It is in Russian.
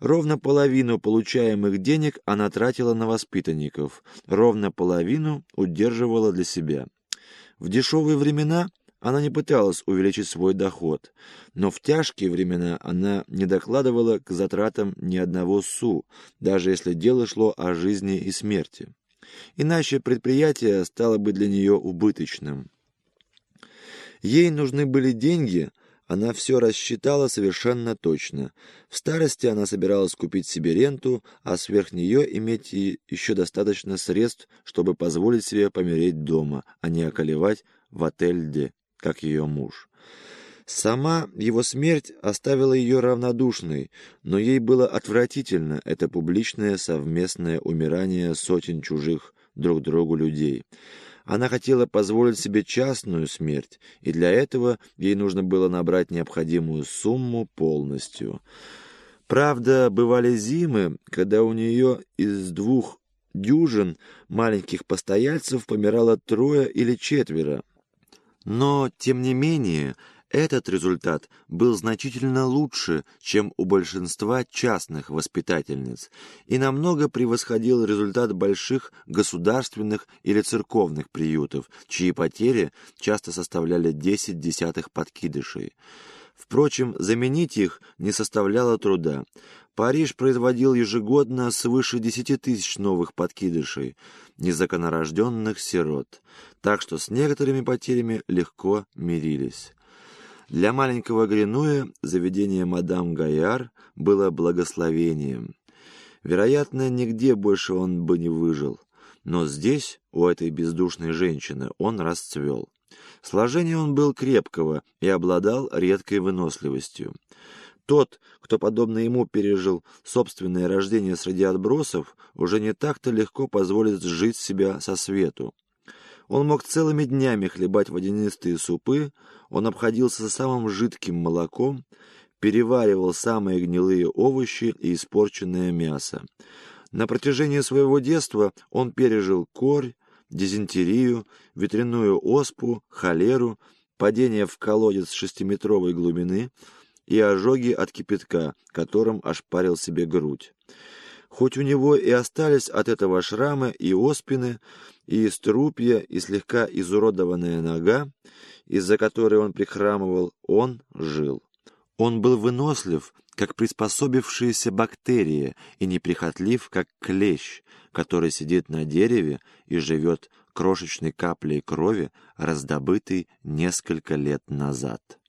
Ровно половину получаемых денег она тратила на воспитанников, ровно половину удерживала для себя. В дешевые времена она не пыталась увеличить свой доход, но в тяжкие времена она не докладывала к затратам ни одного су, даже если дело шло о жизни и смерти. Иначе предприятие стало бы для нее убыточным. Ей нужны были деньги – она все рассчитала совершенно точно. В старости она собиралась купить себе ренту, а сверх нее иметь еще достаточно средств, чтобы позволить себе помереть дома, а не околевать в отель-де, как ее муж. Сама его смерть оставила ее равнодушной, но ей было отвратительно это публичное совместное умирание сотен чужих друг другу людей. Она хотела позволить себе частную смерть, и для этого ей нужно было набрать необходимую сумму полностью. Правда, бывали зимы, когда у нее из двух дюжин маленьких постояльцев помирало трое или четверо. Но, тем не менее, этот результат был значительно лучше, чем у большинства частных воспитательниц, и намного превосходил результат больших государственных или церковных приютов, чьи потери часто составляли 10 десятых подкидышей. Впрочем, заменить их не составляло труда. Париж производил ежегодно свыше 10 тысяч новых подкидышей, незаконорожденных сирот, так что с некоторыми потерями легко мирились. Для маленького Гринуя заведение мадам Гаяр было благословением. Вероятно, нигде больше он бы не выжил. Но здесь, у этой бездушной женщины, он расцвел. Сложение он был крепкого и обладал редкой выносливостью. Тот, кто, подобно ему, пережил собственное рождение среди отбросов, уже не так-то легко позволит сжить себя со свету. Он мог целыми днями хлебать водянистые супы, он обходился самым жидким молоком, переваривал самые гнилые овощи и испорченное мясо. На протяжении своего детства он пережил корь, дизентерию, ветряную оспу, холеру, падение в колодец шестиметровой глубины и ожоги от кипятка, которым ошпарил себе грудь. Хоть у него и остались от этого шрамы и оспины, и струпья, и слегка изуродованная нога, из-за которой он прихрамывал, он жил. Он был вынослив, как приспособившаяся бактерия, и неприхотлив, как клещ, который сидит на дереве и живет крошечной каплей крови, раздобытой несколько лет назад.